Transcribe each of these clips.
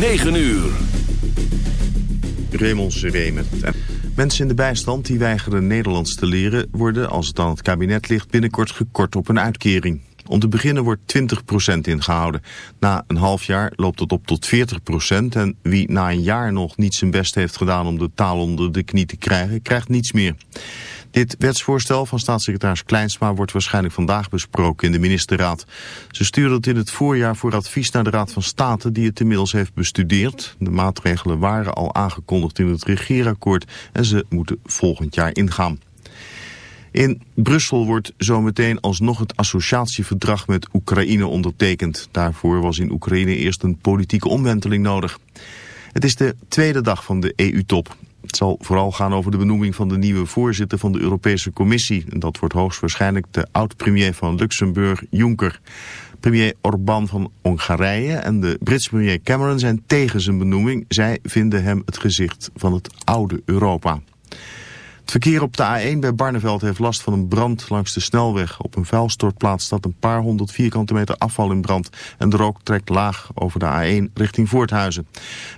9 uur. Raymond Seré Mensen in de bijstand die weigeren Nederlands te leren... worden, als het aan het kabinet ligt, binnenkort gekort op een uitkering. Om te beginnen wordt 20% ingehouden. Na een half jaar loopt het op tot 40% en wie na een jaar nog niet zijn best heeft gedaan om de taal onder de knie te krijgen, krijgt niets meer. Dit wetsvoorstel van staatssecretaris Kleinsma wordt waarschijnlijk vandaag besproken in de ministerraad. Ze stuurde het in het voorjaar voor advies naar de Raad van State die het inmiddels heeft bestudeerd. De maatregelen waren al aangekondigd in het regeerakkoord en ze moeten volgend jaar ingaan. In Brussel wordt zometeen alsnog het associatieverdrag met Oekraïne ondertekend. Daarvoor was in Oekraïne eerst een politieke omwenteling nodig. Het is de tweede dag van de EU-top. Het zal vooral gaan over de benoeming van de nieuwe voorzitter van de Europese Commissie. Dat wordt hoogstwaarschijnlijk de oud-premier van Luxemburg, Juncker. Premier Orbán van Hongarije en de Britse premier Cameron zijn tegen zijn benoeming. Zij vinden hem het gezicht van het oude Europa. Het verkeer op de A1 bij Barneveld heeft last van een brand langs de snelweg. Op een vuilstortplaats staat een paar honderd vierkante meter afval in brand. En de rook trekt laag over de A1 richting Voorthuizen.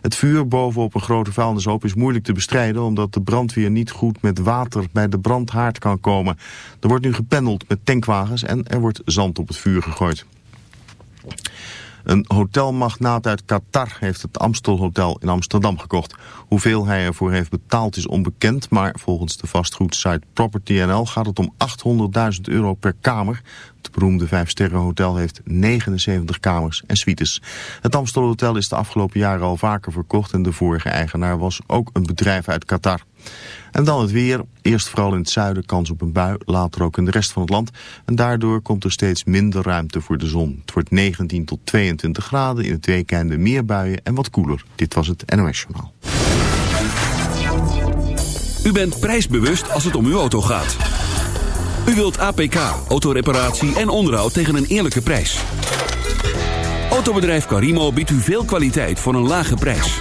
Het vuur bovenop een grote vuilnishoop is moeilijk te bestrijden... omdat de brandweer niet goed met water bij de brandhaard kan komen. Er wordt nu gependeld met tankwagens en er wordt zand op het vuur gegooid. Een hotelmagnaat uit Qatar heeft het Amstel Hotel in Amsterdam gekocht. Hoeveel hij ervoor heeft betaald is onbekend, maar volgens de vastgoedsite Property NL gaat het om 800.000 euro per kamer. Het beroemde vijfsterrenhotel heeft 79 kamers en suites. Het Amstel Hotel is de afgelopen jaren al vaker verkocht en de vorige eigenaar was ook een bedrijf uit Qatar. En dan het weer. Eerst vooral in het zuiden kans op een bui, later ook in de rest van het land. En daardoor komt er steeds minder ruimte voor de zon. Het wordt 19 tot 22 graden, in het weekende meer buien en wat koeler. Dit was het NOS Journaal. U bent prijsbewust als het om uw auto gaat. U wilt APK, autoreparatie en onderhoud tegen een eerlijke prijs. Autobedrijf Carimo biedt u veel kwaliteit voor een lage prijs.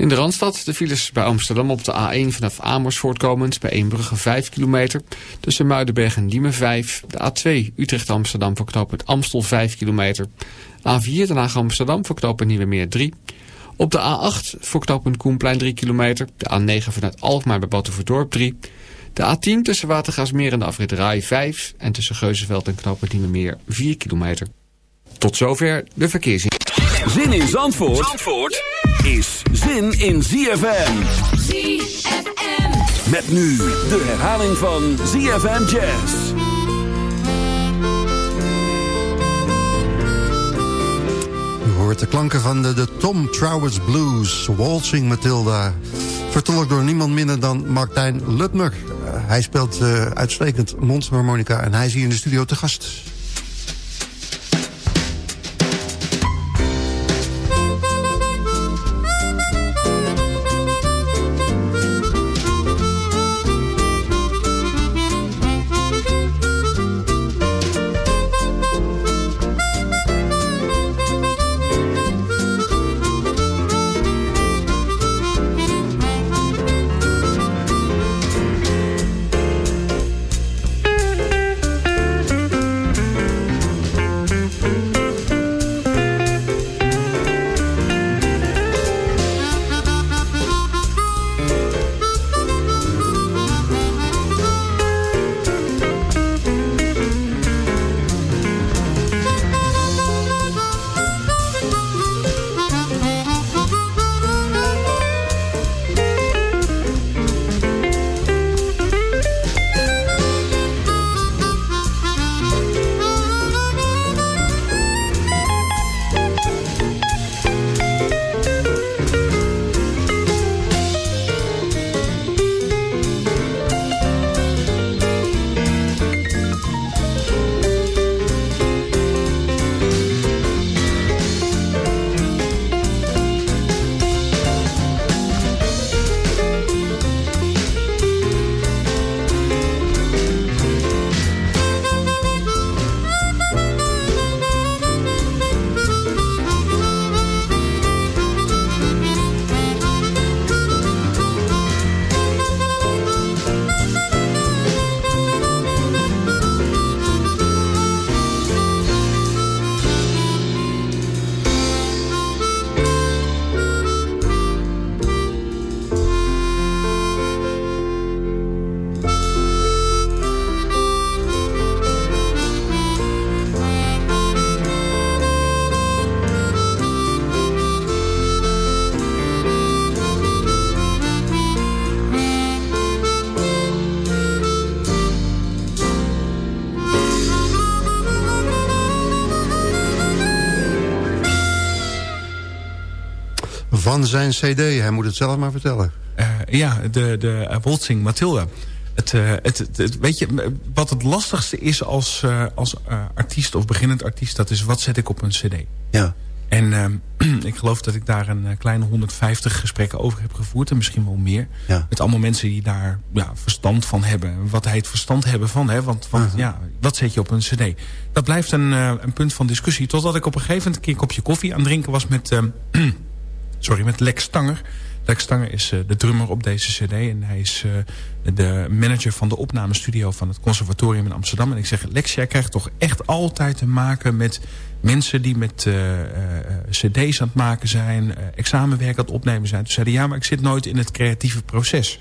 In de Randstad de files bij Amsterdam op de A1 vanaf Amersfoort komend... bij Eembrugge 5 kilometer. Tussen Muidenberg en Diemen 5. De A2 Utrecht-Amsterdam voor Amstel 5 kilometer. A4 Den Haag-Amsterdam voor knooppunt Nieuwemeer 3. Op de A8 voor knooppunt Koenplein 3 kilometer. De A9 vanuit Alkmaar bij Batuverdorp 3. De A10 tussen Watergasmeer en de afrit Rai 5 en tussen Geuzenveld en Knoopend meer 4 kilometer. Tot zover de verkeersin. Zin in Zandvoort, Zandvoort is zin in ZFM. ZFM. Met nu de herhaling van ZFM Jazz. U hoort de klanken van de, de Tom Trowers Blues, Waltzing Matilda. Vertolkt door niemand minder dan Martijn Lutmer. Uh, hij speelt uh, uitstekend mondharmonica en hij is hier in de studio te gast. Van zijn cd. Hij moet het zelf maar vertellen. Uh, ja, de, de uh, Waltzing Matilda. Het, uh, het, het, het, weet je, wat het lastigste is als, als artiest of beginnend artiest... dat is wat zet ik op een cd. Ja. En ehm, ik geloof dat ik daar een kleine 150 gesprekken over heb gevoerd. En misschien wel meer. Ja. Met allemaal mensen die daar ja, verstand van hebben. Wat hij het verstand hebben van. Hè? Want, want ja, wat zet je op een cd? Dat blijft een, een punt van discussie. Totdat ik op een gegeven moment een keer een kopje koffie aan het drinken was met... Sorry, met Lex Stanger. Lex Stanger is uh, de drummer op deze cd. En hij is uh, de manager van de opnamestudio van het conservatorium in Amsterdam. En ik zeg, Lex, jij krijgt toch echt altijd te maken met mensen die met uh, cd's aan het maken zijn. examenwerk aan het opnemen zijn. Toen zeiden ja, maar ik zit nooit in het creatieve proces.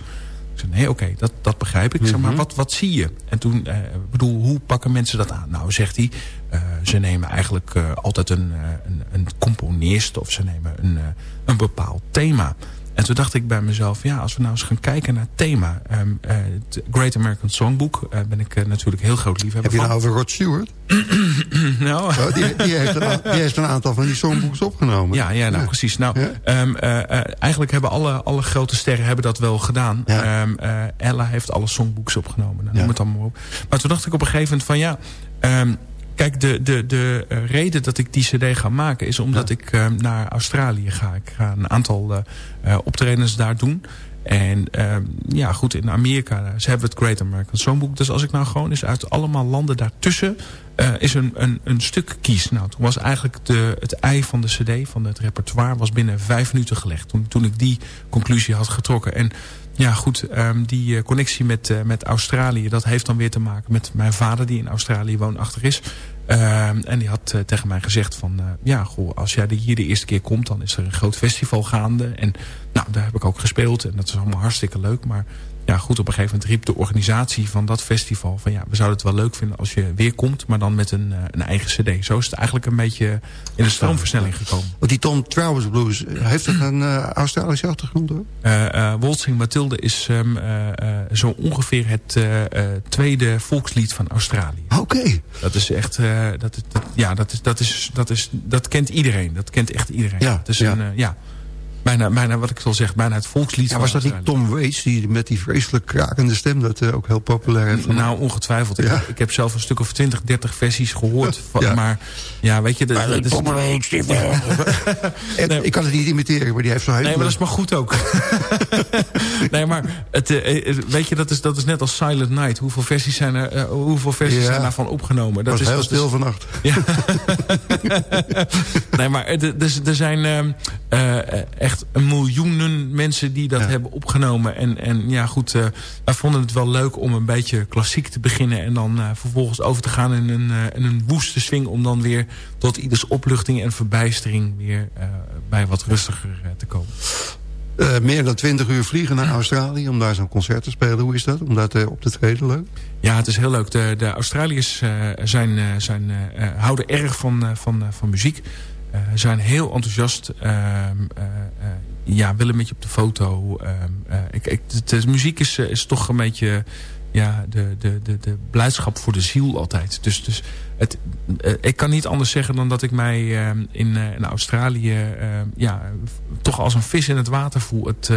Ik zei, nee, oké, okay, dat, dat begrijp ik. Mm -hmm. zeg, maar wat, wat zie je? En toen, uh, bedoel, hoe pakken mensen dat aan? Nou, zegt hij, uh, ze nemen eigenlijk uh, altijd een, een, een componist... of ze nemen een, een bepaald thema. En toen dacht ik bij mezelf, ja, als we nou eens gaan kijken naar het thema. Um, het Great American Songbook ben ik natuurlijk heel groot liefhebber Heb je nou over Rod Stewart? nou. Oh, die, die, heeft een, die, heeft een, aantal van die songbooks opgenomen. Ja, ja nou ja. precies. Nou, ja. um, uh, uh, eigenlijk hebben alle, alle grote sterren hebben dat wel gedaan. Ja. Um, uh, Ella heeft alle songbooks opgenomen. Nou, noem het allemaal op. Maar toen dacht ik op een gegeven moment van ja... Kijk, de, de, de reden dat ik die cd ga maken... is omdat ik uh, naar Australië ga. Ik ga een aantal uh, optredens daar doen. En uh, ja, goed, in Amerika ze hebben het Great American Songbook. Dus als ik nou gewoon eens uit allemaal landen daartussen... Uh, is een, een, een stuk kies. Nou, toen was eigenlijk de, het ei van de cd, van het repertoire... was binnen vijf minuten gelegd. Toen, toen ik die conclusie had getrokken. En ja, goed, um, die uh, connectie met, uh, met Australië... dat heeft dan weer te maken met mijn vader die in Australië woonachtig is. Uh, en die had uh, tegen mij gezegd van... Ja, goh, als jij hier de eerste keer komt... dan is er een groot festival gaande. En nou, daar heb ik ook gespeeld. En dat is allemaal hartstikke leuk. Maar ja, goed, op een gegeven moment riep de organisatie van dat festival... van ja, we zouden het wel leuk vinden als je weer komt... maar dan met een, een eigen cd. Zo is het eigenlijk een beetje in de stroomversnelling gekomen. Want die Tom Towers Blues, heeft dat een Australische achtergrond hoor? Waltzing Mathilde is um, zo ongeveer het tweede volkslied van Australië. Oké. Dat is echt, dat, dat, ja, dat, is, dat, is, dat, is, dat kent iedereen. Dat kent echt iedereen. Ja, het is ja. Een, ja bijna, bijna wat ik zal zeggen, bijna het volkslied. Ja, was dat niet Tom Waits die met die vreselijk krakende stem dat uh, ook heel populair heeft? Nou, ongetwijfeld. Ja. Ik, heb, ik, heb zelf een stuk of 20, 30 versies gehoord. Van, ja. Maar ja, weet je... De, Tom Waits, die nee, Ik kan het niet imiteren, maar die heeft zo heel... Nee, maar dat is maar goed ook. nee, maar het, uh, weet je, dat is, dat is net als Silent Night. Hoeveel versies zijn er, uh, hoeveel versies zijn daarvan opgenomen? Dat was is heel dat stil is, vannacht. Ja. nee, maar er, er zijn echt een miljoenen mensen die dat ja. hebben opgenomen. En, en ja, goed, uh, wij vonden het wel leuk om een beetje klassiek te beginnen... en dan uh, vervolgens over te gaan in een, in een woeste swing... om dan weer tot ieders opluchting en verbijstering... weer bij wat rustiger te komen. meer dan twintig uur vliegen naar Australië om daar zo'n concert te spelen. Hoe is dat? Om daar op te treden leuk? Ja, het is heel leuk. De, de Australiërs zijn, zijn, houden erg van, van, van muziek. Uh, zijn heel enthousiast. Uh, uh, ja, willen met je op de foto. ik, ik, de, muziek is, is toch een beetje ja, de, de, de, de blijdschap voor de ziel altijd. Dus, dus het, ik kan niet anders zeggen dan dat ik mij in, in Australië ja, toch als een vis in het water voel. Het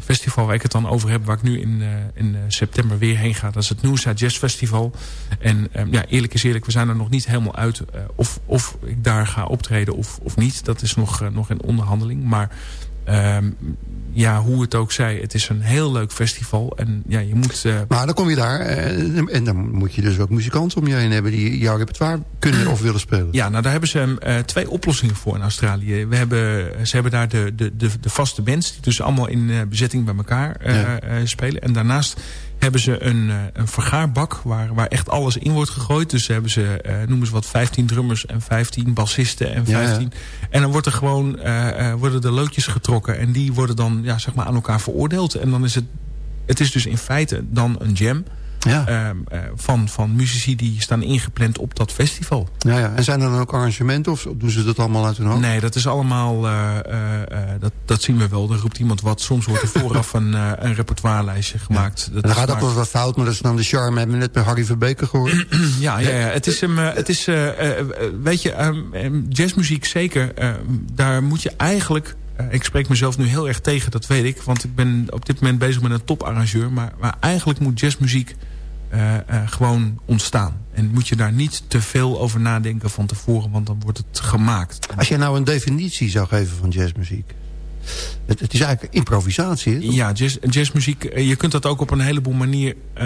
festival waar ik het dan over heb, waar ik nu in, uh, in september weer heen ga. Dat is het Noosa Jazz Festival. En um, ja, eerlijk is eerlijk, we zijn er nog niet helemaal uit of, of ik daar ga optreden of, of niet. Dat is nog, nog in onderhandeling. Maar um, ja, hoe het ook zij, het is een heel leuk festival. En ja, je moet... Uh... Maar dan kom je daar uh, en dan moet je dus ook muzikanten om je heen hebben... die jouw repertoire kunnen of willen spelen. Ja, nou daar hebben ze uh, twee oplossingen voor in Australië. We hebben, ze hebben daar de, de, de, de vaste bands... die dus allemaal in bezetting bij elkaar ja. spelen. En daarnaast hebben ze een, een vergaarbak waar, waar echt alles in wordt gegooid. Dus hebben ze, uh, noemen ze wat, 15 drummers en 15 bassisten en 15. Ja, ja. En dan wordt er gewoon, uh, worden de loodjes getrokken. En die worden dan ja, zeg maar aan elkaar veroordeeld. En dan is het, het is dus in feite dan een jam. Ja. Uh, uh, van, van muzici die staan ingepland op dat festival. Ja, ja. En zijn er dan ook arrangementen of doen ze dat allemaal uit hun hoofd? Nee, dat is allemaal, uh, dat, dat zien we wel. Er roept iemand wat. Soms wordt er vooraf een, een repertoirelijstje gemaakt. Ja. Dat dan gaat ook wel wat fout, maar dat is dan de charme. Hebben we net bij Harry Verbeek gehoord. ja, ja, ja, het is, um, het is weet je, um, jazzmuziek zeker. daar moet je eigenlijk ik spreek mezelf nu heel erg tegen, dat weet ik. Want ik ben op dit moment bezig met een toparrangeur. Maar, maar eigenlijk moet jazzmuziek uh, uh, gewoon ontstaan. En moet je daar niet te veel over nadenken van tevoren. Want dan wordt het gemaakt. Als jij nou een definitie zou geven van jazzmuziek. Het, het is eigenlijk improvisatie. Ja, jazz, jazzmuziek. Je kunt dat ook op een heleboel manier uh,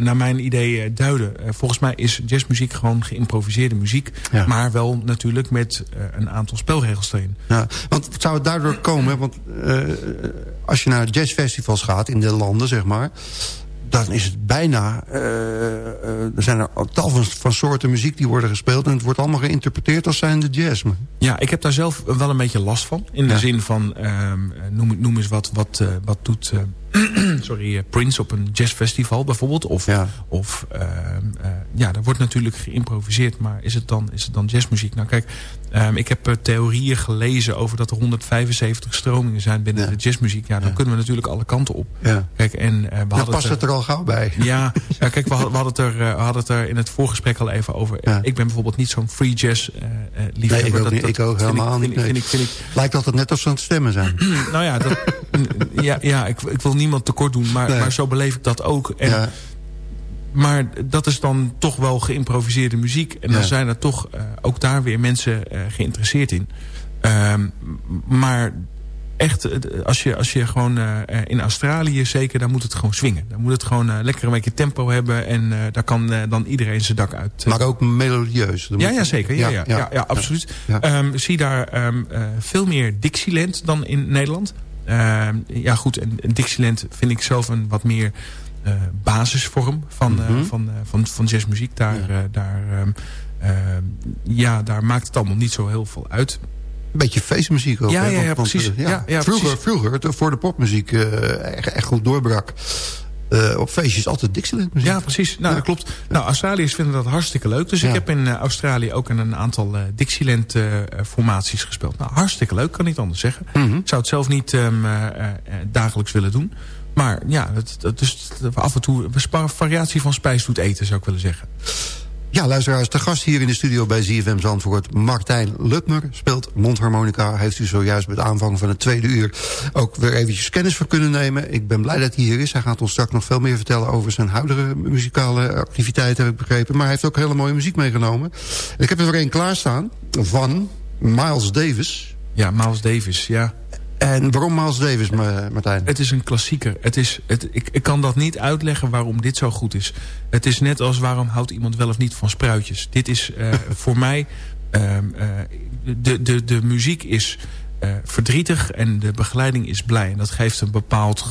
naar mijn idee duiden. volgens mij is jazzmuziek gewoon geïmproviseerde muziek. Ja. Maar wel natuurlijk met een aantal spelregels erin. Ja, want zou het daardoor komen? Want als je naar jazzfestivals gaat in de landen, zeg maar dan is het bijna... Uh, uh, er zijn er tal van, van, soorten muziek die worden gespeeld... en het wordt allemaal geïnterpreteerd als zijnde jazz. Ja, ik heb daar zelf wel een beetje last van. In ja. de zin van, uh, noem, noem eens wat, wat, uh, wat doet sorry, Prince op een jazzfestival bijvoorbeeld. Of, ja, of ja, daar wordt natuurlijk geïmproviseerd... maar is het dan, is het dan jazzmuziek? Nou kijk, um, ik heb theorieën gelezen over dat er 175 stromingen zijn binnen Ja. de jazzmuziek. Ja, dan Ja. kunnen we natuurlijk alle kanten op. Ja. Kijk, en we hadden past het er al gauw bij. Ja, ja kijk, we hadden, we hadden het er, hadden het er in het voorgesprek al even over. Ik ben bijvoorbeeld niet zo'n free jazz liefhebber. Nee, ik ook dat, niet. dat Ik ook helemaal niet, nee. Lijkt altijd net ze aan het stemmen zijn. nou ja, dat, ja, ja ik, ik wil niemand tekort doen, maar, Nee. maar zo beleef ik dat ook. En, ja. Maar dat is dan toch wel geïmproviseerde muziek. En dan Ja. zijn er toch uh, ook daar weer mensen uh, geïnteresseerd in. Um, maar echt, eh, als je, als je gewoon uh, in Australië zeker, dan moet het gewoon swingen. Dan moet het gewoon uh, lekker een beetje tempo hebben. En uh, daar kan dan iedereen zijn dak uit. Maar ook melodieus. Ja, ja, zeker. Ja, ja, ja, ja, absoluut. Ja. Um, zie daar um, uh, veel meer Dixieland dan in Nederland. Um, ja, goed. En, en Dixieland vind ik zelf een wat meer uh, basisvorm van, uh, van, uh, van, van jazzmuziek. Daar, Ja. daar, um, uh, ja, daar maakt het allemaal niet zo heel veel uit. beetje feestmuziek ook. Ja, hè? ja, Want- ja, want, precies. eh, Ja, ja, vroeger, precies. vroeger, te- voor de popmuziek eh, echt, echt goed doorbrak... eh, op feestjes altijd Dixieland muziek. Ja, precies. Nou, Ja. dat klopt. Nou, Australiërs vinden dat hartstikke leuk. Dus ik heb in eh, Australië ook in een aantal eh, Dixieland-formaties gespeeld. Nou, hartstikke leuk, kan niet anders zeggen. Mhm. Ik zou het zelf niet ehm, eh, eh, dagelijks willen doen. Maar ja, het, het, dus af en toe een variatie van spijs doet eten, zou ik willen zeggen. Ja, luisteraars, de gast hier in de studio bij ZFM Zandvoort... Martijn Lutmer speelt mondharmonica. Heeft u zojuist met aanvang van het tweede uur... ook weer eventjes kennis voor kunnen nemen. Ik ben blij dat hij hier is. Hij gaat ons straks nog veel meer vertellen... over zijn huidige muzikale activiteiten, heb ik begrepen. Maar hij heeft ook hele mooie muziek meegenomen. Ik heb er weer een klaarstaan van Miles Davis. Ja, Miles Davis, ja. En waarom Miles Davis, Ma- Martijn? Het is een klassieker. Het is, het, ik, ik kan dat niet uitleggen waarom dit zo goed is. Het is net als waarom houdt iemand wel of niet van spruitjes. Dit is eh, voor mij... ehm, eh, de, de, de muziek is eh, verdrietig en de begeleiding is blij. En dat geeft een bepaald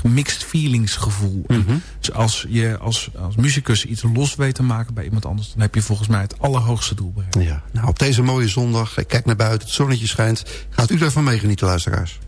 gemixed feelings gevoel. En Dus als je als, als muzikus iets los weet te maken bij iemand anders... dan heb je volgens mij het allerhoogste doel bereikt. Ja, nou, op deze mooie zondag, ik kijk naar buiten, het zonnetje schijnt. Gaat u daarvan meegenieten, luisteraars?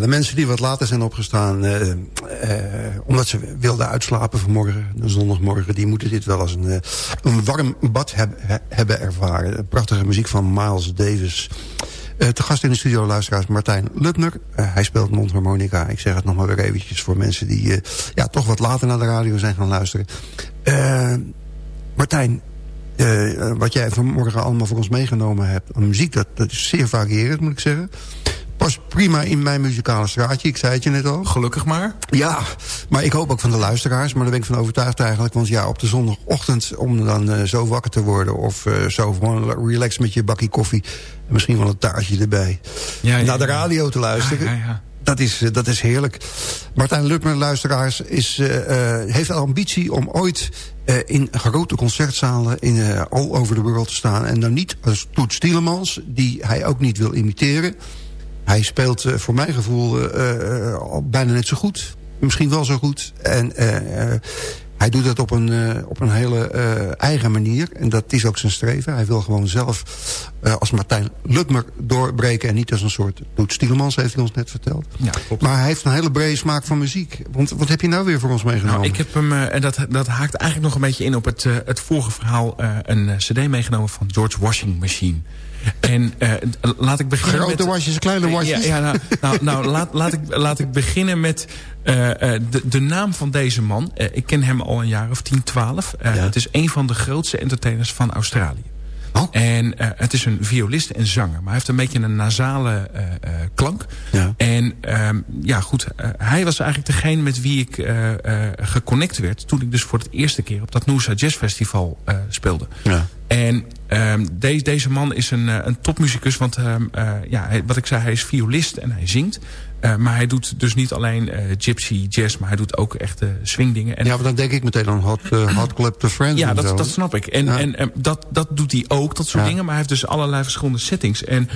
De mensen die wat later zijn opgestaan... Uh, uh, omdat ze wilden uitslapen vanmorgen, zondagmorgen... die moeten dit wel als een, uh, een warm bad heb, he, hebben ervaren. Prachtige muziek van Miles Davis. te gast in de studio luisteraars Martijn Lutner. hij speelt mondharmonica. Ik zeg het nog maar weer eventjes voor mensen die ja, toch wat later naar de radio zijn gaan luisteren. Martijn, wat jij vanmorgen allemaal voor ons meegenomen hebt... muziek, dat, dat is zeer varierend, moet ik zeggen past prima in mijn muzikale straatje. Ik zei het je net al. Gelukkig maar. Ja, maar ik hoop ook van de luisteraars. Maar daar ben ik van overtuigd eigenlijk. Want ja, op de zondagochtend om dan uh, zo wakker te worden... of uh, zo gewoon relax met je bakkie koffie... en misschien wel een taartje erbij... Ja, ja, naar de radio te luisteren... Ja, dat is, uh, dat is heerlijk. Martijn Lukmer, luisteraars, is, heeft de ambitie om ooit in grote concertzalen in, all over the world te staan. En dan niet als Toet Stielemans, die hij ook niet wil imiteren... Hij speelt uh, voor mijn gevoel uh, al bijna net zo goed. Misschien wel zo goed. En hij doet dat op een, op een hele eigen manier. En dat is ook zijn streven. Hij wil gewoon zelf als Martijn Lutmer doorbreken... en niet als een soort Doet Stielemans, heeft hij ons net verteld. Ja, klopt. Maar hij heeft een hele brede smaak van muziek. Want wat heb je nou weer voor ons meegenomen? Nou, ik heb hem, en dat, dat haakt eigenlijk nog een beetje in op het, het vorige verhaal... een cd meegenomen van George Washing Machine... En uh, laat ik beginnen Grote met... wasjes, kleine wasjes. Ja, ja nou, nou, nou laat, laat, ik, laat ik beginnen met uh, de, de naam van deze man. Uh, ik ken hem al een jaar of 10, 12. Ja. Het is een van de grootste entertainers van Australië. Oh. En uh, het is een violist en zanger. Maar hij heeft een beetje een nasale uh, uh, klank. Ja. En um, ja, goed. hij was eigenlijk degene met wie ik geconnect werd... toen ik dus voor het eerste keer op dat Noosa Jazz Festival speelde. Ja. En um, deze, deze man is een, een topmuzikus. Want um, ja, hij, wat ik zei, hij is violist en hij zingt. Uh, maar hij doet dus niet alleen uh, gypsy jazz, maar hij doet ook echte swingdingen. En ja, maar dan denk ik meteen aan Hot, uh, hot Club The Friends. Ja, dat, dat snap ik. En, ja. en, en dat, dat doet hij ook, dat soort ja. dingen. Maar hij heeft dus allerlei verschillende settings. En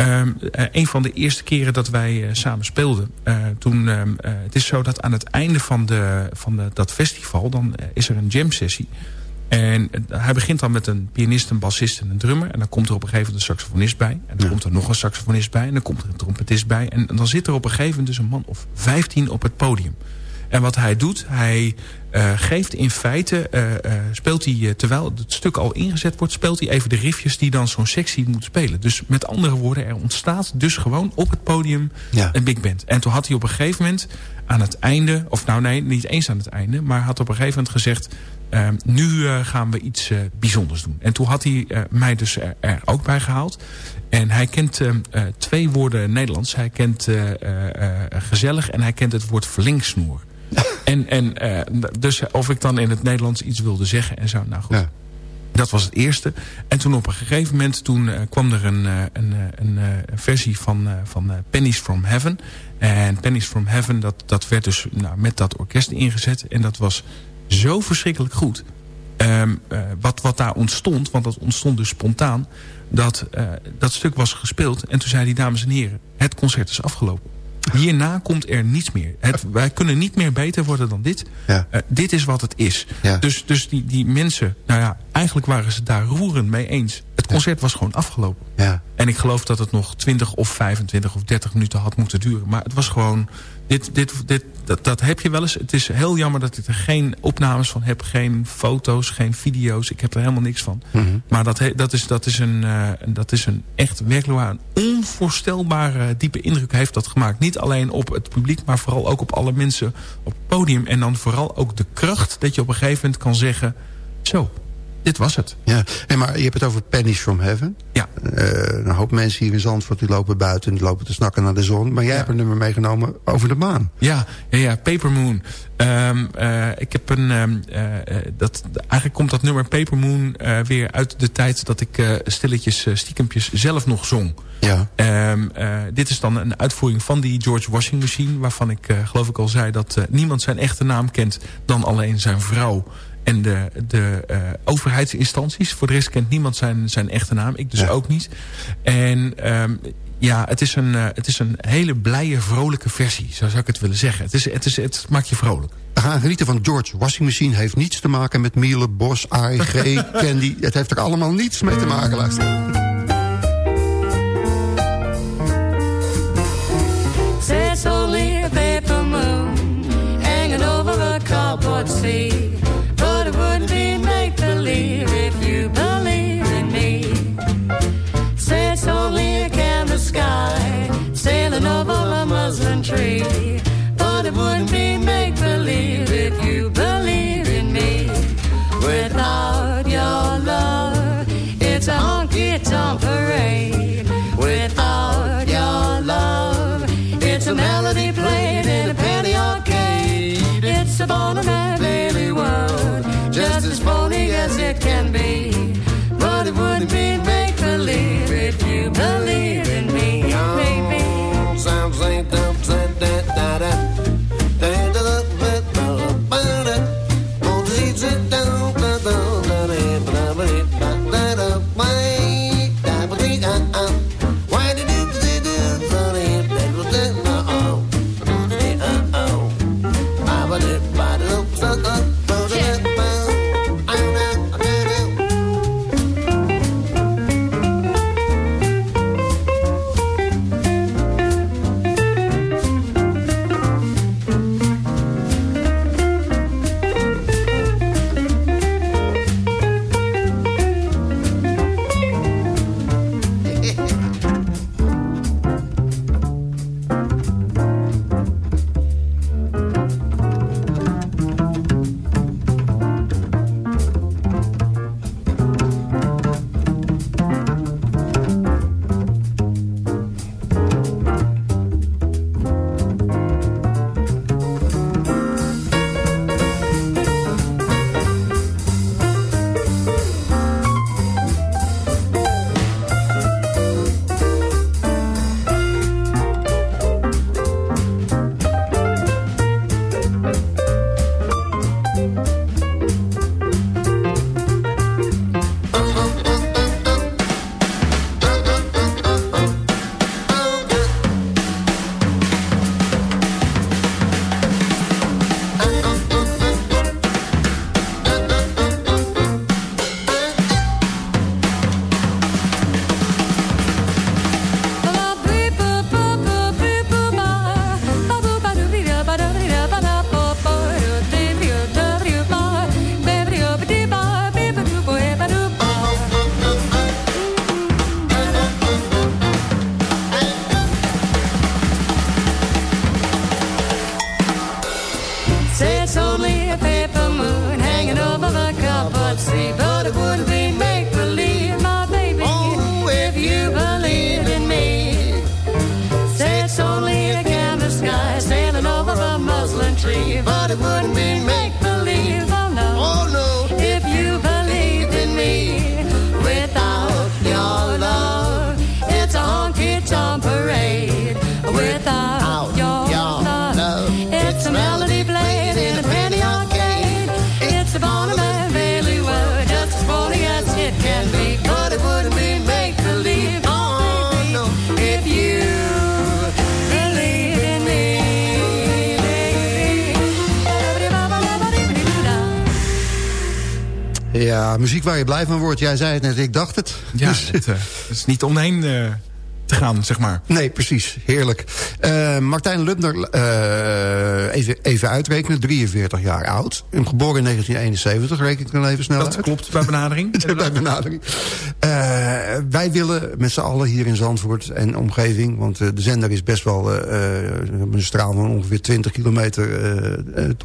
um, een van de eerste keren dat wij samen speelden... toen, um, het is zo dat aan het einde van, de, van de, dat festival... dan is er een jam sessie... En hij begint dan met een pianist, een bassist en een drummer. En dan komt er op een gegeven moment een saxofonist bij. En dan ja. komt er nog een saxofonist bij. En dan komt er een trompetist bij. En dan zit er op een gegeven moment dus een man of 15 op het podium. En wat hij doet, hij uh, geeft in feite, uh, uh, speelt hij, terwijl het stuk al ingezet wordt... speelt hij even de riffjes die dan zo'n sectie moet spelen. Dus met andere woorden, er ontstaat dus gewoon op het podium ja. een big band. En toen had hij op een gegeven moment aan het einde... of nou nee, niet eens aan het einde... maar had op een gegeven moment gezegd... Uh, nu uh, gaan we iets uh, bijzonders doen. En toen had hij uh, mij dus er, er, ook bij gehaald. En hij kent twee woorden Nederlands. Hij kent gezellig en hij kent het woord verlengsnoer. en, en dus of ik dan in het Nederlands iets wilde zeggen en zo. Nou goed. Ja. Dat was het eerste. En toen op een gegeven moment toen, kwam er een, een, een, een versie van, van Pennies from Heaven. En Pennies from Heaven, dat, dat werd dus nou, met dat orkest ingezet. En dat was zo verschrikkelijk goed. Um, uh, wat, wat daar ontstond, want dat ontstond dus spontaan... dat uh, dat stuk was gespeeld. En toen zei die dames en heren, het concert is afgelopen. Hierna komt er niets meer. Het, wij kunnen niet meer beter worden dan dit. Ja. Uh, dit is wat het is. Ja. Dus, dus die, die mensen, nou ja, eigenlijk waren ze daar roerend mee eens. Het concert was gewoon afgelopen. Ja. En ik geloof dat het nog 20 of 25 of 30 minuten had moeten duren. Maar het was gewoon... Dit, dit, dit, dat, dat heb je wel eens. Het is heel jammer dat ik er geen opnames van heb. Geen foto's, geen video's. Ik heb er helemaal niks van. Mhm. Maar dat, dat, is, dat, is een, uh, dat is een echt werkelijk een onvoorstelbare diepe indruk heeft dat gemaakt. Niet alleen op het publiek, maar vooral ook op alle mensen op het podium. En dan vooral ook de kracht dat je op een gegeven moment kan zeggen... Zo, dit was het. Ja, hey, maar je hebt het over Pennies from Heaven. Ja. Uh, een hoop mensen hier in Zandvoort die lopen buiten... en die lopen te snakken naar de zon. Maar jij Ja. hebt een nummer meegenomen over de maan. Ja, ja, ja Paper Moon. Ehm, eh, ik heb een... ehm, eh, eh, dat, eigenlijk komt dat nummer Paper Moon eh, weer uit de tijd... dat ik eh, stilletjes, eh, stiekempjes zelf nog zong. Ja. Ehm, eh, dit is dan een uitvoering van die George Washing Machine... waarvan ik eh, geloof ik al zei dat eh, niemand zijn echte naam kent... dan alleen zijn vrouw en de, de eh, overheidsinstanties. Voor de rest kent niemand zijn, zijn echte naam. Ik dus Ja. ook niet. En ehm, ja, het is, een, eh, het is een hele blije, vrolijke versie. Zo zou ik het willen zeggen. Het, is, het, is, het maakt je vrolijk. We gaan genieten van George Washing Machine. Heeft niets te maken met Miele, Bos, AEG, Candy. Het heeft er allemaal niets mee te maken, luister. Lissabon Ja, muziek waar je blij van wordt. Jij zei het net, ik dacht het. Ja, Dus- het, eh, het is niet omheen te gaan, zeg maar. Nee, precies. Heerlijk. Eh, Martijn Lubner, eh, even, even uitrekenen, 43 jaar oud. Geboren in 1971, reken ik dan even snel Dat uit. klopt bij benadering. Bij benadering. Eh, wij willen met z'n allen hier in Zandvoort en omgeving... want de zender is best wel een straal van ongeveer 20 kilometer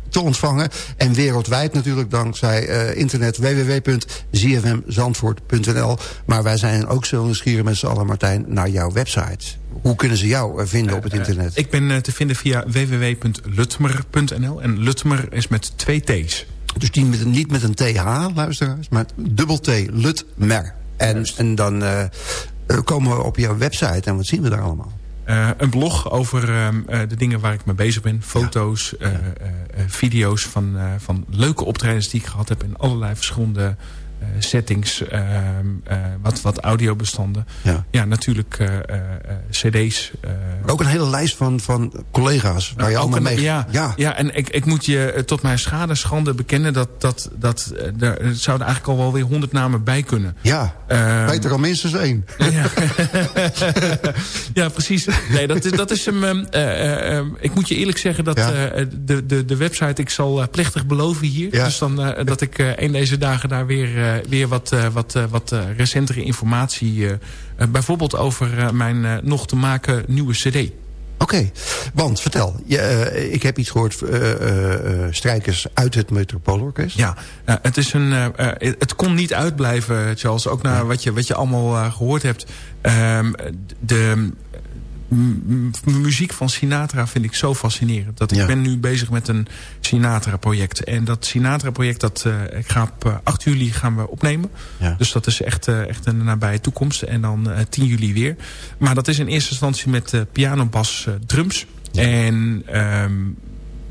te ontvangen. En wereldwijd natuurlijk dankzij internet www.zfmzandvoort.nl. Maar wij zijn ook zo nieuwsgierig met z'n allen, Martijn, naar jouw website. Hoe kunnen ze jou eh, vinden op het internet? Ik ben eh, te vinden via www.lutmer.nl. En Lutmer is met twee T's. Dus die met, een- niet met een TH, luisteraars, maar dubbel T, Lutmer. En, en dan eh, eh, komen we op jouw website en wat zien we daar allemaal? Eh, een blog over ehm, eh, de dingen waar ik mee bezig ben. Foto's, eh, eh, eh, video's van, eh, van leuke optredens die ik gehad heb... in allerlei verschillende eh, settings. ehm, eh, wat, wat audiobestanden. Ja. Ja, natuurlijk eh, eh, eh, cd's. eh, Maar ook een hele lijst van, van collega's waar je allemaal mee... ja, ja. ja. en ik, ik moet je eh, tot mijn schade schande bekennen... dat, dat, dat eh, er er zouden eigenlijk al wel weer honderd namen bij kunnen. Ja, Ehm, beter al minstens één. ja. ja, precies. Nee, dat is, dat is hem. ehm, eh, eh, ik moet je eerlijk zeggen dat eh, de, de, de website, ik zal eh, plechtig beloven hier. Dus dan eh, dat ik eh, een deze dagen daar weer, eh, weer wat, eh, wat, eh, wat eh, recentere informatie. eh, eh, bijvoorbeeld over eh, mijn eh, nog te maken nieuwe CD. Oké, want vertel. Je, eh, ik heb iets gehoord, eh, eh, eh, strijkers uit het Metropoolorkest. Ja, eh, het, is een, eh, eh, het kon niet uitblijven, Charles. Ook naar wat je, wat je allemaal eh, gehoord hebt. Ehm, de muziek van Sinatra vind ik zo fascinerend. Dat ik Ja. ben nu bezig met een Sinatra-project. En dat Sinatra-project, dat eh, ik ga op eh, 8 juli gaan we opnemen. Ja. Dus dat is echt, eh, echt een nabije toekomst. En dan eh, 10 juli weer. Maar dat is in eerste instantie met eh, piano, bas, eh, drums. En ehm,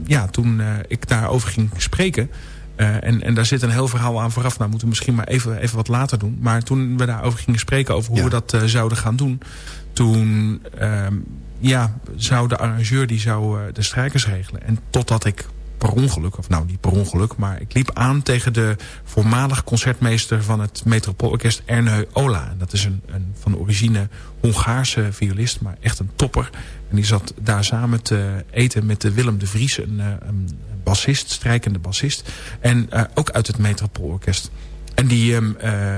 ja, toen eh, ik daarover ging spreken... eh, en, en daar zit een heel verhaal aan vooraf. Nou, moeten we misschien maar even, even wat later doen. Maar toen we daarover gingen spreken over hoe Ja. we dat eh, zouden gaan doen... toen ehm, ja, zou de arrangeur die zou, eh, de strijkers regelen. En totdat ik per ongeluk, of nou niet per ongeluk... maar ik liep aan tegen de voormalig concertmeester van het Metropoolorkest Erneu Ola. En dat is een, een van origine Hongaarse violist, maar echt een topper. En die zat daar samen te eten met de Willem de Vries, een, eh, een bassist, strijkende bassist. En eh, ook uit het Metropoolorkest. En die eh,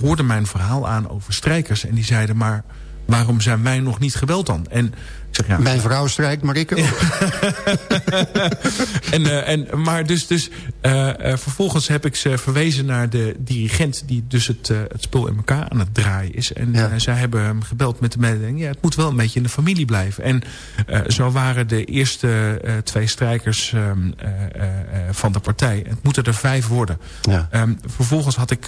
hoorden mijn verhaal aan over strijkers. En die zeiden, maar waarom zijn wij nog niet gebeld dan? En ik zeg, ja, Mijn vrouw strijkt, maar ik ook. en, eh, en, maar dus, dus eh, eh, vervolgens heb ik ze verwezen naar de dirigent... die dus het, het spul in elkaar aan het draaien is. En Ja. zij hebben hem gebeld met de mededeling... ja, het moet wel een beetje in de familie blijven. En zo waren de eerste twee strijkers ehm, eh, eh, eh, van de partij. Het moeten er vijf worden. Ja. Ehm, vervolgens had ik...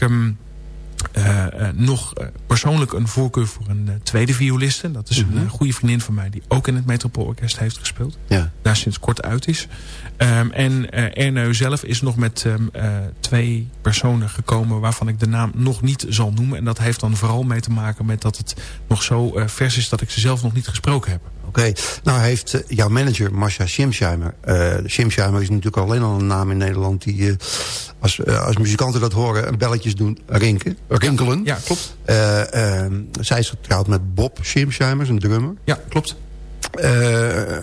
nog eh, persoonlijk een voorkeur voor een eh, tweede violiste. Dat is een eh, goede vriendin van mij die ook in het Metropoolorkest heeft gespeeld Ja. daar sinds kort uit is. Ehm, en eh Erneu zelf is nog met ehm, eh, twee personen gekomen... waarvan ik de naam nog niet zal noemen. En dat heeft dan vooral mee te maken met dat het nog zo eh, vers is... dat ik ze zelf nog niet gesproken heb. Oké, nou heeft eh, jouw manager Masha Schimsheimer... eh Schimsheimer is natuurlijk alleen al een naam in Nederland... die eh, als, eh, als muzikanten dat horen belletjes doen rinken, rinkelen. Ja, klopt. Eh, eh, zij is getrouwd met Bob Schimsheimer, een drummer. Ja, klopt. Eh,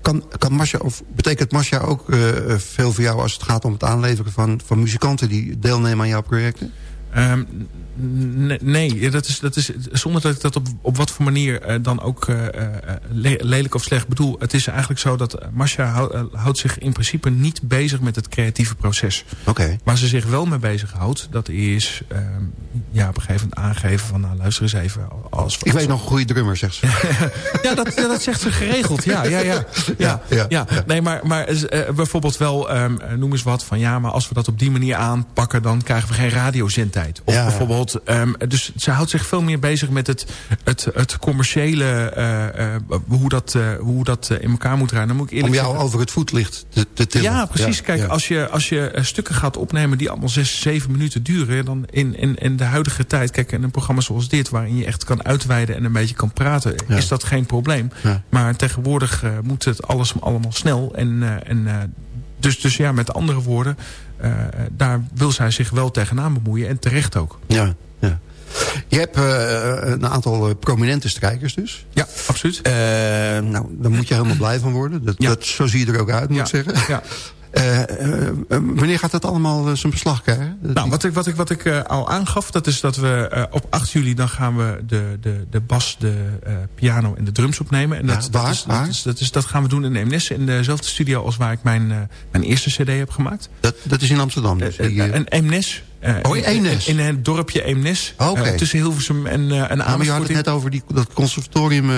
kan, kan Masha, of betekent Masha ook eh, veel voor jou... als het gaat om het aanleveren van, van muzikanten... die deelnemen aan jouw projecten? Ehm, nee, dat is, dat is, zonder dat ik dat op, op wat voor manier eh, dan ook eh, eh, le- lelijk of slecht bedoel. Het is eigenlijk zo dat Masha hou- houdt zich in principe niet bezig met het creatieve proces. Oké. Waar ze zich wel mee bezighoudt, dat is ehm, ja, op een gegeven moment aangeven van nou luister eens even. Als, Ik weet nog een goede drummer, zegt ze. Ja, dat, ja, dat zegt ze geregeld. Ja, ja, ja. ja, Ja, ja. Nee, maar, maar bijvoorbeeld wel, ehm, noem eens wat van ja, maar als we dat op die manier aanpakken, dan krijgen we geen radiozendtijd. Of Ja, ja. Bijvoorbeeld, ehm, dus ze houdt zich veel meer bezig met het, het, het commerciële, eh, eh, hoe dat, eh, hoe dat in elkaar moet draaien. Dan moet ik Om jou zeggen. over het voetlicht te, te tillen. Ja, precies. Kijk, ja. als je, als je stukken gaat opnemen die allemaal zes, zeven minuten duren... dan in, in, in de huidige tijd, kijk, in een programma zoals dit... waarin je echt kan uitweiden en een beetje kan praten... Ja. is dat geen probleem. Maar tegenwoordig moet het alles allemaal snel. En, en, dus, dus ja, met andere woorden, daar wil zij zich wel tegenaan bemoeien. En terecht ook. Ja, ja. Je hebt uh, een aantal prominente strijkers dus. Ja, absoluut. Uh, nou, daar moet je helemaal blij van worden. Dat, Ja. dat, zo zie je er ook uit, moet Ja, ik zeggen. ja. Eh, eh, wanneer gaat dat allemaal eh, zijn beslag krijgen? Nou, wat ik, wat ik, wat ik al aangaf, dat is dat we op 8 juli... dan gaan we de, de, de bas, de piano en de drums opnemen. En Ja, dat, waar? dat, is, Waar? dat, is, dat, is, dat gaan we doen in Eemnes, in dezelfde studio... als waar ik mijn, mijn eerste cd heb gemaakt. dat, dat is in Amsterdam. Dus Eh, die, eh, eh, en Eemnes. Oh, in Eemnes. In, in het dorpje Eemnes. Oké. tussen Hilversum en, eh en nou, maar je had Amersfoort. het net over die, dat conservatorium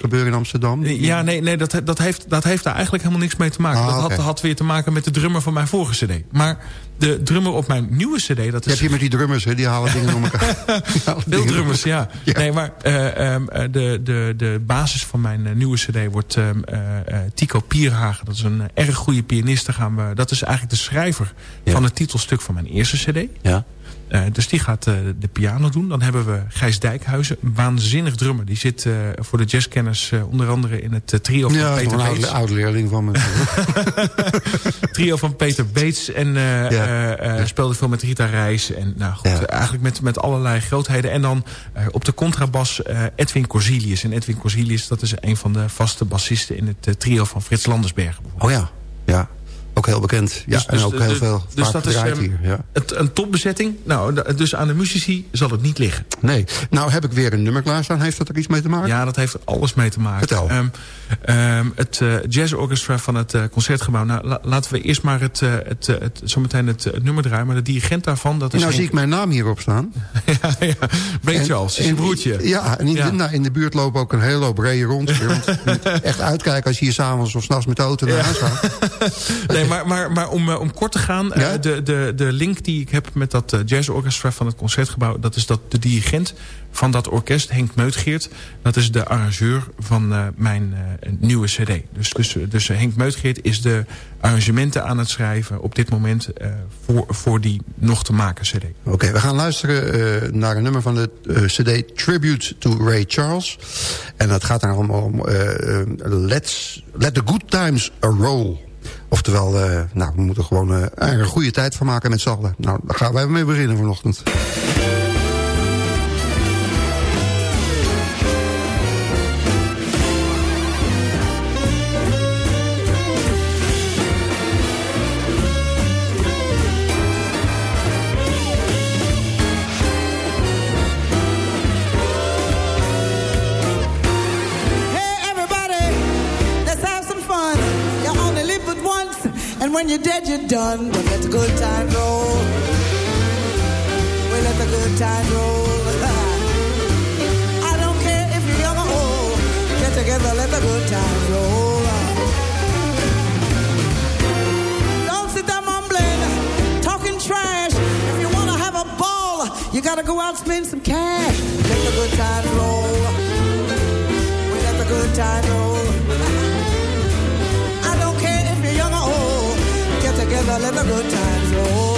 gebeuren in Amsterdam. Ja, nee, nee dat, dat, heeft, dat heeft daar eigenlijk helemaal niks mee te maken. Ah, dat had, oké. had weer te maken met de drummer van mijn vorige cd. Maar de drummer op mijn nieuwe cd... Dat is heb je met die drummers, hè? die halen dingen door elkaar. Veel drummers, ja. Ja. Nee, maar eh, ehm, eh, de, de, de basis van mijn eh, nieuwe cd wordt ehm, eh, eh, Tico Pierhagen. Dat is een erg goede pianist. Daar gaan we, dat is eigenlijk de schrijver Ja. van het titelstuk van mijn eerste cd. Ja. Eh, dus die gaat eh, de piano doen. Dan hebben we Gijs Dijkhuizen, een waanzinnig drummer. Die zit eh, voor de jazzkenners onder andere in het trio van Ja, Peter een Beets. oud, oud leerling van me. trio van Peter Beets. En Ja. speelde veel met Rita Reis. En nou goed, Ja. eigenlijk met, met allerlei grootheden. En dan op de contrabas Edwin Corsilius. En Edwin Corsilius, dat is een van de vaste bassisten... in het trio van Frits Landersbergen. bijvoorbeeld. Oh ja, ja. Ook heel bekend. Ja, Dus- en dus ook de- heel de- veel dus dat is, ehm, hier. Ja. Het, een topbezetting. Nou, dus aan de muzici zal het niet liggen. Nee. Nou heb ik weer een nummer klaarstaan. Heeft dat er iets mee te maken? Ja, dat heeft er alles mee te maken. Vertel. Ehm, ehm, het eh Jazz Orchestra van het eh, Concertgebouw. Nou, la- laten we eerst maar het, eh, het, het, zometeen het, het nummer draaien. Maar de dirigent daarvan, dat is... nou zie ik mijn naam hierop staan. ja, ja. Charles, een en- broertje. Ja, en in, Ja. Nou, in de buurt lopen ook een hele hoop rond. Je moet echt uitkijken als je hier s'avonds of s'nachts met de auto naar huis gaat. Nee, maar, maar, maar om, eh, om kort te gaan, eh, Ja? de, de, de link die ik heb met dat eh, Jazz Orchestra van het Concertgebouw, dat is dat de dirigent van dat orkest, Henk Meutgeert, dat is de arrangeur van mijn nieuwe cd. Dus, dus, dus Henk Meutgeert is de arrangementen aan het schrijven op dit moment voor, voor die nog te maken cd. Oké, we gaan luisteren naar een nummer van de cd Tribute to Ray Charles. En dat gaat daarom om let's, Let the Good Times a Roll. Oftewel, eh, nou, we moeten gewoon eh, er een goede tijd van maken met z'n allen. Nou, daar gaan wij mee beginnen vanochtend. Done. But let the good times roll. We let the good times roll. I don't care if you're young or old. Get together, let the good times roll. Don't sit there mumbling, talking trash. If you wanna have a ball, you gotta go out spend some cash. Let the good times roll. We let the good times roll. Get together, let the good times roll.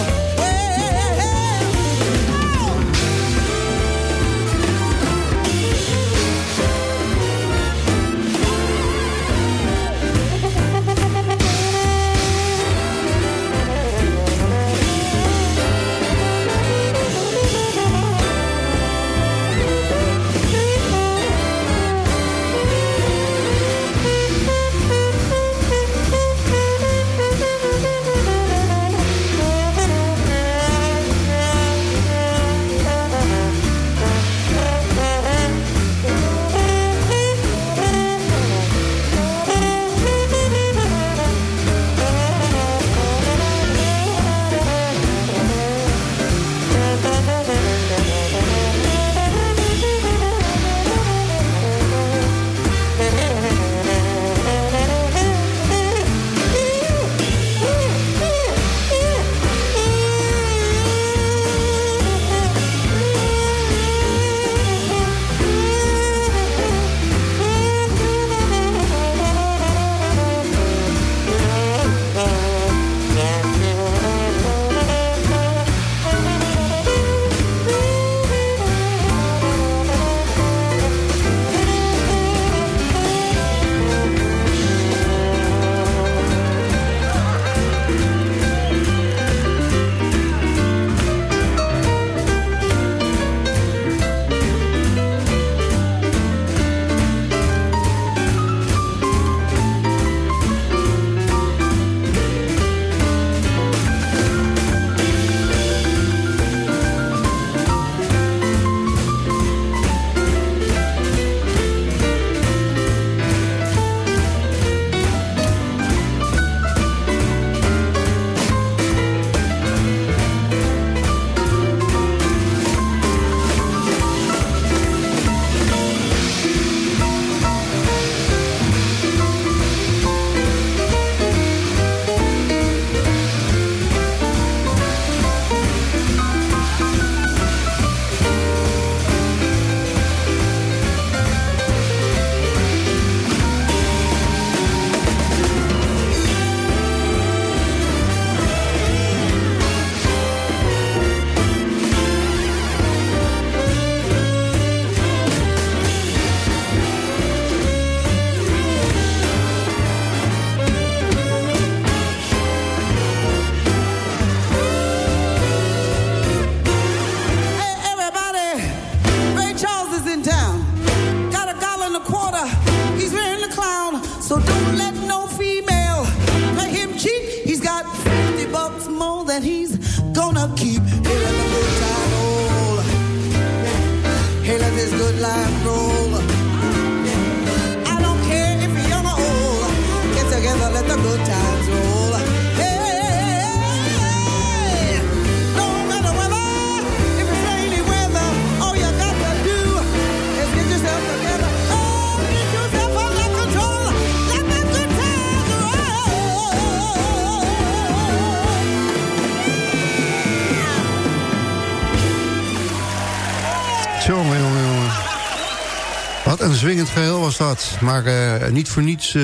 Dat. Maar eh, niet voor niets eh,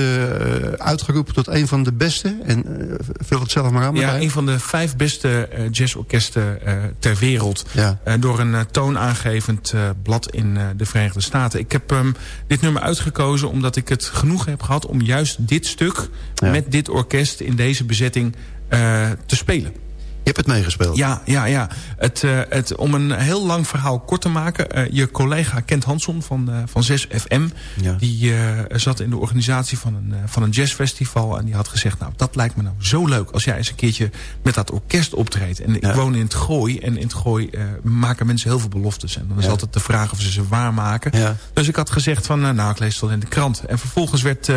uitgeroepen tot een van de beste. En eh, vul het zelf maar aan. Ja, een van de vijf beste jazzorkesten ter wereld. Ja. Door een toonaangevend blad in de Verenigde Staten. Ik heb ehm, dit nummer uitgekozen omdat ik het genoeg heb gehad... om juist dit stuk Ja. met dit orkest in deze bezetting te spelen. Je hebt het meegespeeld. Ja, ja, ja. Het, eh, het, om een heel lang verhaal kort te maken. eh, je collega Kent Hansson van, eh, van 6FM. Ja. Die zat in de organisatie van een, van een jazzfestival. En die had gezegd, nou dat lijkt me nou zo leuk. Als jij eens een keertje met dat orkest optreedt. En ik woon in het Gooi. En in het Gooi maken mensen heel veel beloftes. En dan is Ja. altijd de vraag of ze ze waarmaken. Ja. Dus ik had gezegd van, nou ik lees het wel in de krant. En vervolgens werd...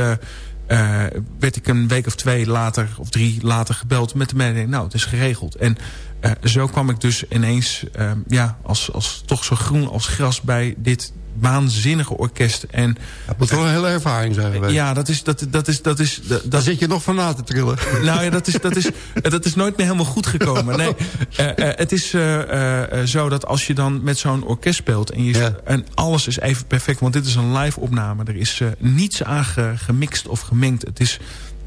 eh, werd ik een week of twee later, of drie later gebeld met de mededeling... nou, het is geregeld. En eh, zo kwam ik dus ineens, eh, ja, als, als toch zo groen als gras... bij dit waanzinnige orkest. En Het moet wel een hele ervaring zijn geweest. ja, dat is... Dat, dat is, dat is dat, Daar dat, zit je nog van na te trillen. nou ja, dat is, dat, is, dat is nooit meer helemaal goed gekomen. Nee, eh, eh, het is eh, zo dat als je dan met zo'n orkest speelt... En, je, Ja. en alles is even perfect, want dit is een live opname. Er is niets aan ge- gemixt of gemengd. Het is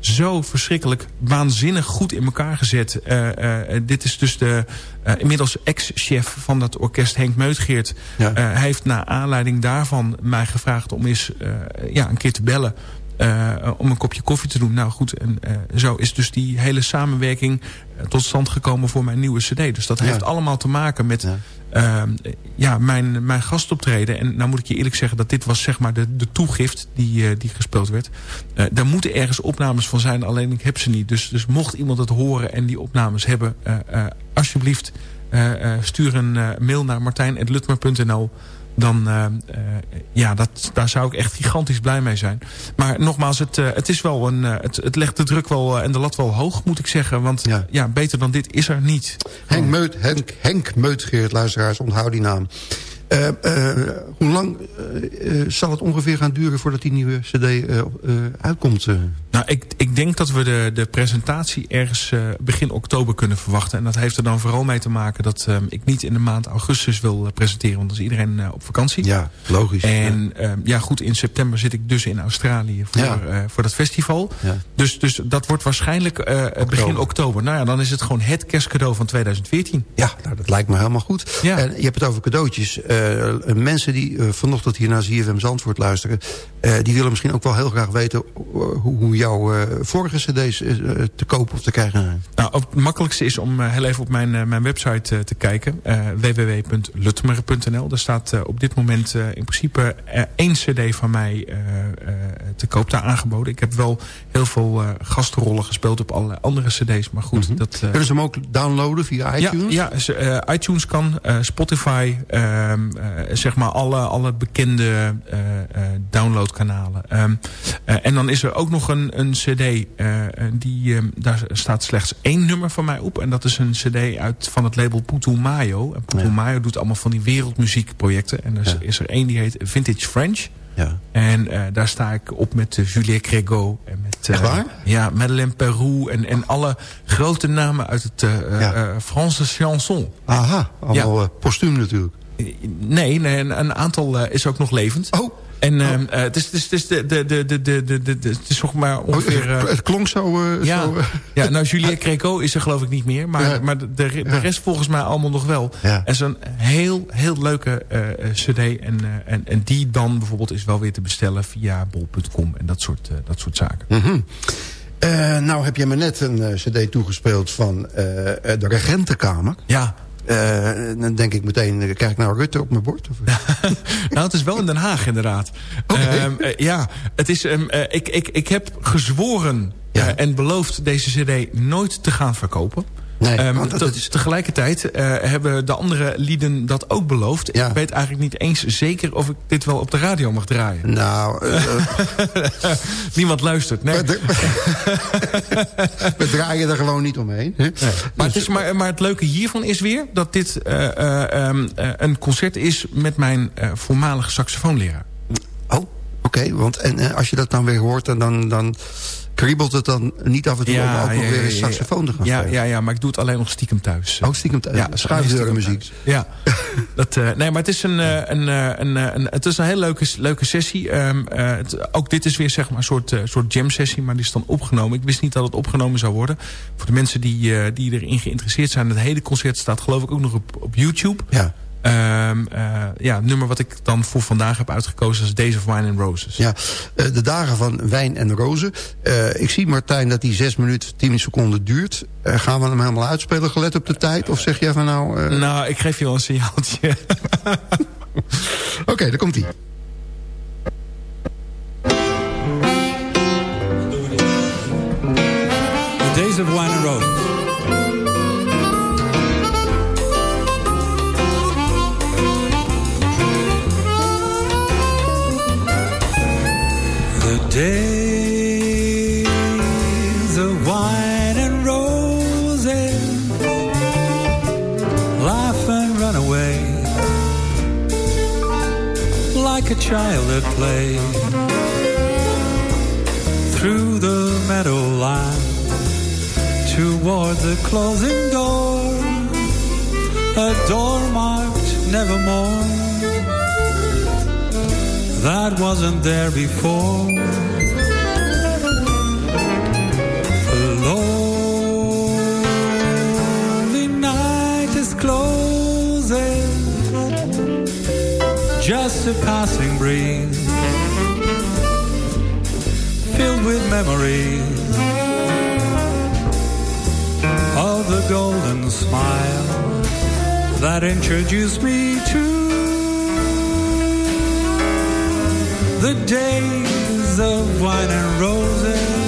zo verschrikkelijk waanzinnig goed in elkaar gezet. Eh, eh, dit is dus de eh, inmiddels ex-chef van dat orkest Henk Meutgeert. Ja. Eh, hij heeft naar aanleiding daarvan mij gevraagd om eens eh, ja, een keer te bellen. Eh, om een kopje koffie te doen. Nou goed, en eh, zo is dus die hele samenwerking eh, tot stand gekomen voor mijn nieuwe cd. Dus dat Ja. heeft allemaal te maken met Ja. ehm, ja, mijn, mijn gastoptreden. En nou moet ik je eerlijk zeggen dat dit was zeg maar de, de toegift die, die gespeeld werd. Eh daar moeten ergens opnames van zijn, alleen ik heb ze niet. Dus, dus mocht iemand het horen en die opnames hebben, eh, eh, alsjeblieft eh, eh, stuur een mail naar martijn.lutmer.nl dan eh, eh, ja, dat, daar zou ik echt gigantisch blij mee zijn. Maar nogmaals, het, eh, het, is wel een, het, het legt de druk wel en de lat wel hoog, moet ik zeggen. Want Ja. ja. beter dan dit is er niet. Henk, Meut, Henk, Henk Meutgeert, luisteraars, onthoud die naam. Eh, eh, hoe lang eh, zal het ongeveer gaan duren voordat die nieuwe cd uitkomt? Nou, ik, ik denk dat we de, de presentatie ergens begin oktober kunnen verwachten. En dat heeft er dan vooral mee te maken dat eh, ik niet in de maand augustus wil presenteren. Want dan is iedereen op vakantie. Ja, logisch. En ja. ja, goed, in september zit ik dus in Australië voor, Ja. voor dat festival. Ja. Dus, dus dat wordt waarschijnlijk begin oktober. Nou ja, dan is het gewoon het kerstcadeau van 2014. Ja, nou, dat lijkt me helemaal goed. Ja. En je hebt het over cadeautjes. Eh, mensen die eh, vanochtend hier naar ZFM Zandvoort luisteren... eh, die willen misschien ook wel heel graag weten... eh, hoe, hoe jouw eh, vorige cd's eh, te kopen of te krijgen zijn. Nou, het makkelijkste is om eh, heel even op mijn, eh, mijn website eh, te kijken. eh www.lutmer.nl Daar staat eh, op dit moment eh, in principe eh, één cd van mij eh, eh, te koop daar aangeboden. Ik heb wel heel veel eh, gastrollen gespeeld op allerlei andere cd's. Maar goed, dat... eh, Kunnen ze hem ook downloaden via iTunes? ja eh, iTunes kan, eh, Spotify, ehm, eh, zeg maar alle, alle bekende eh, eh, downloadkanalen. Ehm, eh, en dan is er ook nog een, een cd, eh, die, ehm, daar staat slechts één nummer van mij op. En dat is een cd uit, van het label Putumayo. En Putumayo doet allemaal van die wereldmuziekprojecten. En er is, Ja. is er één die heet Vintage French. Ja. En eh, daar sta ik op met uh, Juliette Crégo. En met, eh, Echt waar? Ja, Madeleine Peroux. En, en alle grote namen uit het eh Ja. eh, Franse chanson. Aha, allemaal eh, postuum natuurlijk. Nee, nee een, een aantal eh, is ook nog levend. Oh, En ehm, eh, het is, het is, het is, de, de, de, de, de, de, de- het is nog maar oh, ongeveer... het klonk zo... eh, ja, zo ja, nou Juliette Créco is er geloof ik niet meer. Maar, Ja. maar de, de, de rest volgens mij allemaal nog wel. Ja. En zo'n heel, heel leuke cd. En, en, en die dan bijvoorbeeld is wel weer te bestellen via bol.com. En dat soort, dat soort zaken. mhm. Nou heb je me net een cd toegespeeld van de regentenkamer. Ja, Eh, dan denk ik meteen, eh, kijk nou Rutte op mijn bord? Of? nou, het is wel in Den Haag inderdaad. Oké. Ehm, eh, ja, het is, ehm, eh, ik, ik, ik heb gezworen Ja. en beloofd deze cd nooit te gaan verkopen. Nee, Ehm, want dat is- Tegelijkertijd eh, hebben de andere lieden dat ook beloofd. Ja. Ik weet eigenlijk niet eens zeker of ik dit wel op de radio mag draaien. Nou, eh, Niemand luistert. Nee. we, draaien er gewoon niet omheen. Hè? Maar, het is, maar, maar het leuke hiervan is weer dat dit eh, eh, ehm, eh, een concert is met mijn voormalige saxofoonleraar. Oh, oké. want en als je dat dan weer hoort, dan, dan kriebelt het dan niet af en toe om ook nog weer een saxofoon te gaan ja, spelen. ja, ja, maar ik doe het alleen nog stiekem thuis. Ook stiekem thuis. Ja, schuifdeurenmuziek. Ja, dat, eh, nee, maar het is een, eh, een, eh, een, een, het is een hele leuke, leuke sessie. Ehm, eh, het- ook dit is weer zeg maar, een soort, eh, soort jam sessie, maar die is dan opgenomen. Ik wist niet dat het opgenomen zou worden. Voor de mensen die, die erin geïnteresseerd zijn, het hele concert staat geloof ik ook nog op, op YouTube. Ja. Ehm, eh, ja, het nummer wat ik dan voor vandaag heb uitgekozen is Days of Wine and Roses. Ja, eh, de dagen van wijn en rozen. Eh, ik zie Martijn dat die 6 minuten 10 seconden duurt. Eh, gaan we hem helemaal uitspelen gelet op de tijd? Of zeg jij van nou... eh, Nou, ik geef je wel een signaaltje. Oké, daar komt hij. Days of Wine and Rose. Days of wine and roses Laugh and run away Like a child at play Through the meadowland toward the closing door, a door marked nevermore. That wasn't there before. Lonely night is closing, just a passing breeze, filled with memories. Of the golden smile that introduced me to the days of wine and roses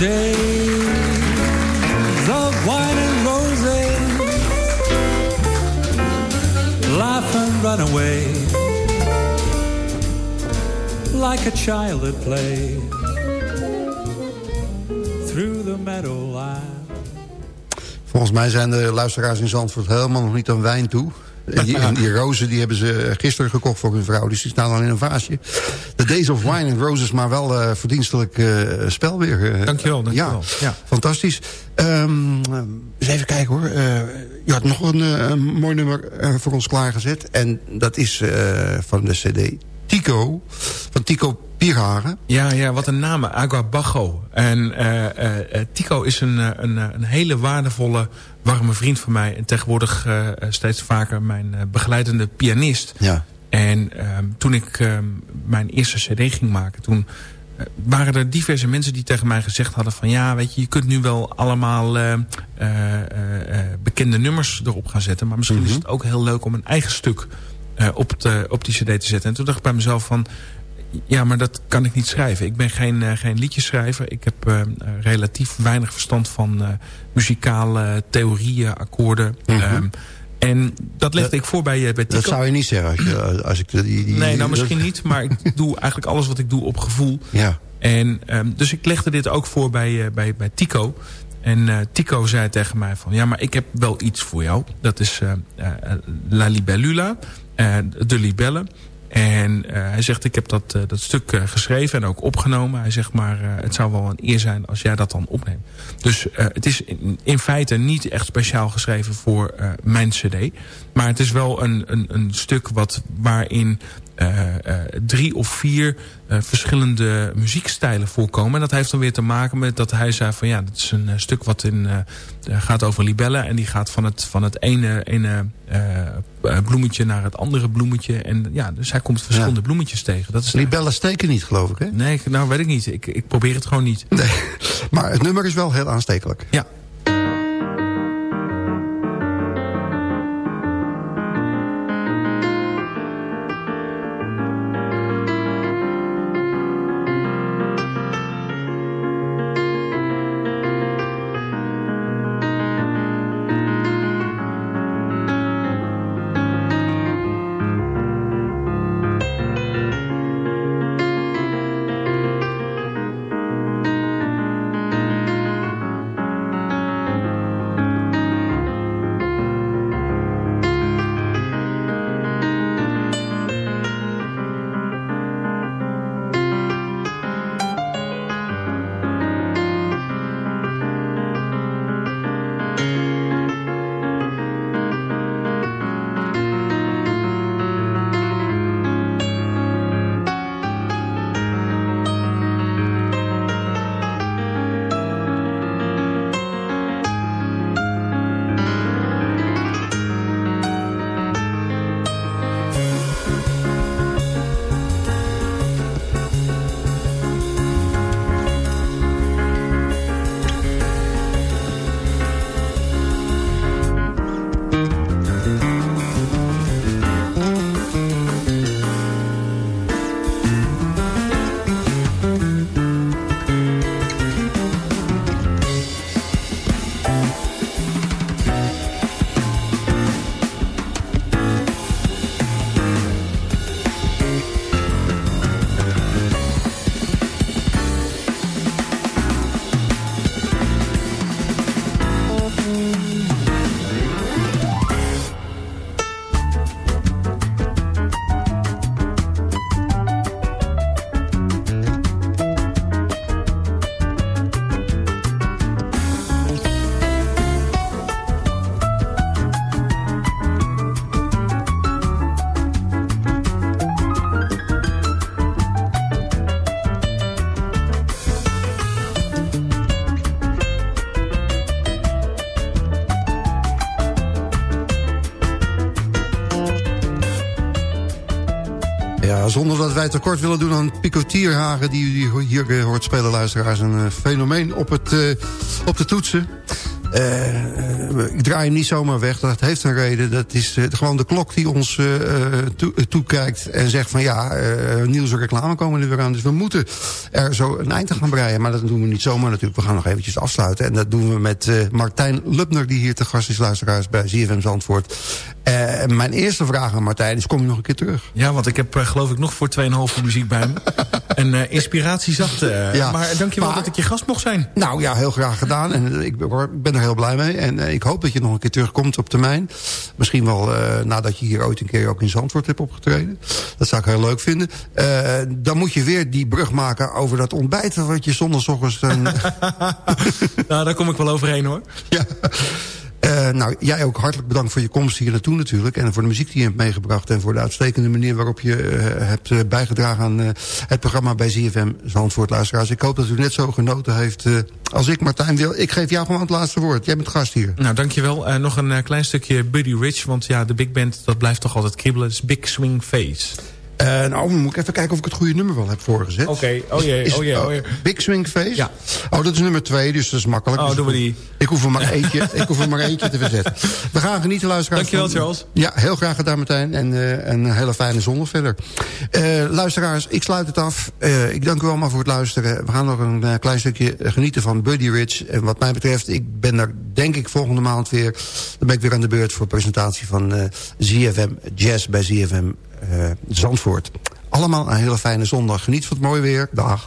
days of wine and roses. Laugh and run away like a child at play through the meadowland. Volgens mij zijn de luisteraars in Zandvoort helemaal nog niet aan wijn toe. En die, en die rozen die hebben ze gisteren gekocht voor hun vrouw. Dus die staan al in een vaasje. The Days of Wine and Roses, maar wel eh, verdienstelijk eh, spel weer. eh. Dankjewel, dankjewel. Ja, Ja. fantastisch. Ehm, eens even kijken hoor. Je had nog een, een mooi nummer voor ons klaargezet. En dat is van de cd Tico. Van Tico Pierhagen. Ja, ja, wat een naam. Agua Bajo. En Tico is een, een, een hele waardevolle, warme vriend van mij. En tegenwoordig steeds vaker mijn begeleidende pianist. Ja. En ehm, toen ik ehm, mijn eerste cd ging maken... toen eh, waren er diverse mensen die tegen mij gezegd hadden van... ja, weet je, je kunt nu wel allemaal eh, eh, eh, bekende nummers erop gaan zetten... maar misschien is het ook heel leuk om een eigen stuk op, de, op die cd te zetten. En toen dacht ik bij mezelf van... Ja, maar dat kan ik niet schrijven. Ik ben geen, geen liedjeschrijver. Ik heb relatief weinig verstand van muzikale theorieën, akkoorden. Ehm, en dat legde ik voor bij, eh, bij Tico. Dat zou je niet zeggen als, je, als ik... Die, die, Nee, nou misschien niet. Maar ik doe eigenlijk alles wat ik doe op gevoel. Ja. En, ehm, dus ik legde dit ook voor bij, eh, bij, bij Tico. En eh, Tico zei tegen mij van... ja, maar ik heb wel iets voor jou. Dat is eh, eh, La Libellula, eh, de libelle. En eh, hij zegt, ik heb dat, eh, dat stuk eh, geschreven en ook opgenomen. Hij zegt, maar het zou wel een eer zijn als jij dat dan opneemt. Dus het is in, feite niet echt speciaal geschreven voor mijn cd. Maar het is wel een, een, een stuk wat, waarin drie of vier eh, verschillende muziekstijlen voorkomen. En dat heeft dan weer te maken met dat hij zei van ja, dat is een eh, stuk wat in, eh, eh, gaat over libellen. En die gaat van het, van het ene, ene eh, eh, bloemetje naar het andere bloemetje. En ja, dus hij komt verschillende Ja. bloemetjes tegen. Dat is Libellen steken niet, geloof ik, hè? Nee, nou weet ik niet. Ik, ik probeer het gewoon niet. Nee. Maar het nummer is wel heel aanstekelijk. Ja. Dat wij tekort willen doen aan Pico Tierhagen... die u hier hoort spelen, luisteraars. Een eh, fenomeen op, het, eh, op de toetsen. Eh, ik draai hem niet zomaar weg, dat heeft een reden. Dat is gewoon de klok die ons toe- toekijkt en zegt van ja, nieuws en reclame komen er weer aan. Dus we moeten er zo een eind aan gaan breien. Maar dat doen we niet zomaar natuurlijk. We gaan nog eventjes afsluiten. En dat doen we met Martijn Lubner, die hier te gast is, luisteraars bij ZFM Zandvoort. Eh, mijn eerste vraag aan Martijn is, kom je nog een keer terug? Ja, want ik heb eh, geloof ik nog voor 2,5 muziek bij me. en eh, inspiratie zat. Ja. Maar dankjewel Maar- dat ik je gast mocht zijn. Nou ja, heel graag gedaan. En ik ben- er heel blij mee. En ik hoop dat je nog een keer terugkomt op termijn. Misschien wel nadat je hier ooit een keer ook in Zandvoort hebt opgetreden. Dat zou ik heel leuk vinden. Dan moet je weer die brug maken over dat ontbijt... wat je zondagochtends... nou, daar kom ik wel overheen hoor. ja. Eh, nou, jij ook hartelijk bedankt voor je komst hier naartoe natuurlijk. En voor de muziek die je hebt meegebracht. En voor de uitstekende manier waarop je eh, hebt eh, bijgedragen aan het programma bij ZFM Zandvoort Luisteraars. Ik hoop dat u net zo genoten heeft als ik, Martijn Wil. Ik geef jou gewoon het laatste woord. Jij bent gast hier. Nou, dankjewel. Nog een klein stukje Buddy Rich. Want ja, de big band, dat blijft toch altijd is Big Swing Face. Eh, nou, moet ik even kijken of ik het goede nummer wel heb voorgezet. Oké, oh jee, Is- oh jee, oh jee. Big Swing Face? Ja. Oh, dat is nummer twee, dus dat is makkelijk. Oh, Dus doen we die. Ik hoef er maar eentje, ik hoef er maar eentje te verzetten. We gaan genieten, luisteraars. Dankjewel, Charles. Ja, heel graag gedaan, Martijn. En eh, een hele fijne zondag verder. Eh, luisteraars, ik sluit het af. Ik dank u allemaal voor het luisteren. We gaan nog een klein stukje genieten van Buddy Rich. En wat mij betreft, ik ben er denk ik volgende maand weer. Dan ben ik weer aan de beurt voor presentatie van ZFM Jazz bij ZFM Zandvoort. Allemaal een hele fijne zondag. Geniet van het mooie weer. Dag.